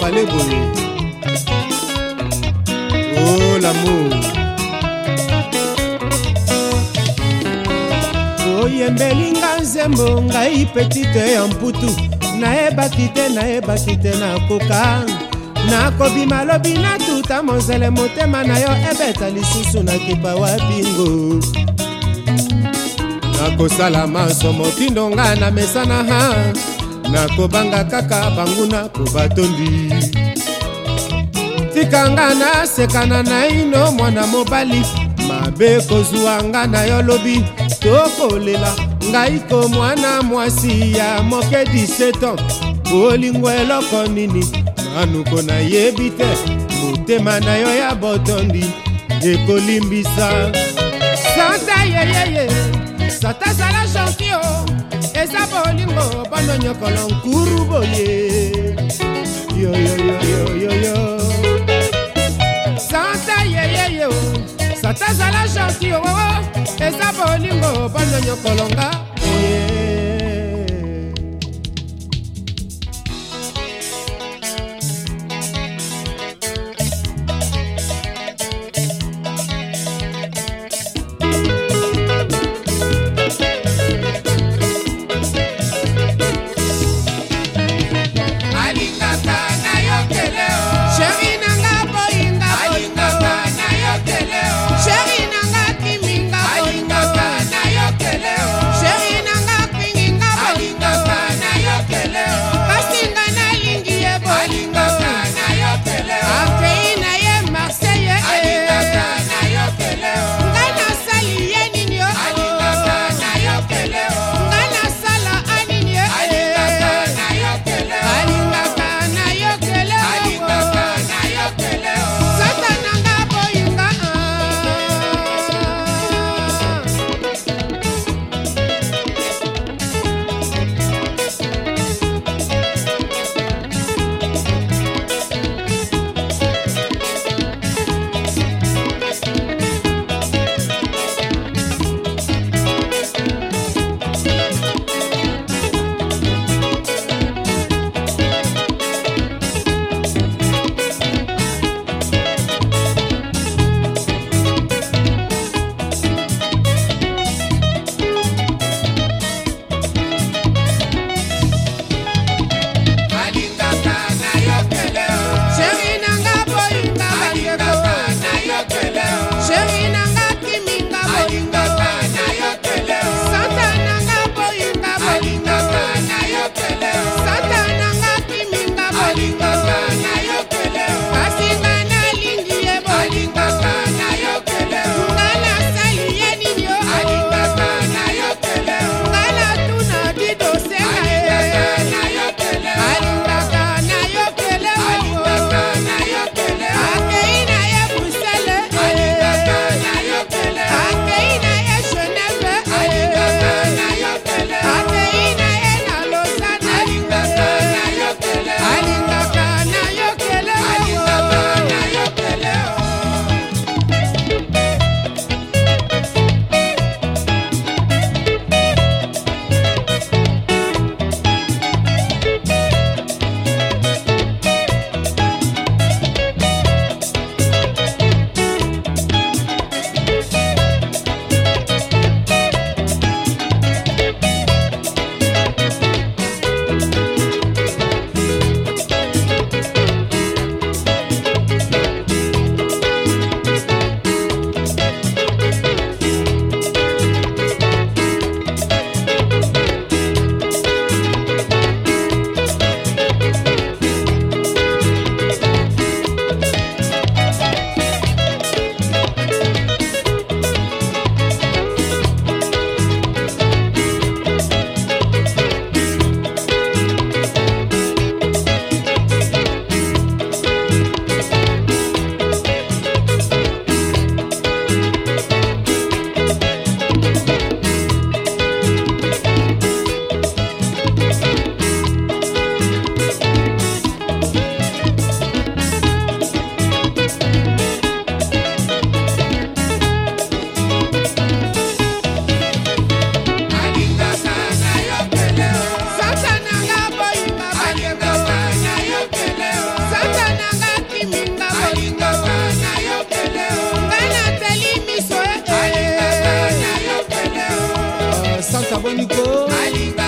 fallait boyer oh l'amour oyembelinga nzembo ngai petite ya mputu nayebaki te nayebaki te nakoka nakobima lobi natuta mozele motema na yo ebeta lisusu nakipa wapingo nakosala maso motindo ngai na mesana ha nakobanga kaka banguna kobatondi tikanga nasekana naino mwana mobali mabe kozwa nga na yo lobi tokolela ngai ko mwana mwasi ya moke 17 ans bolingo eloko nini nanuko nayebi te motema na yo ya botondi ekolimbisa santa yeyeye sata zala gentio bongo bana nyokolo nkuru boye yoyoyoyoyoyo santa yeyeyo sata zala gentil oo oh, oh, oh. eza bolingo bana nyokolonga linda!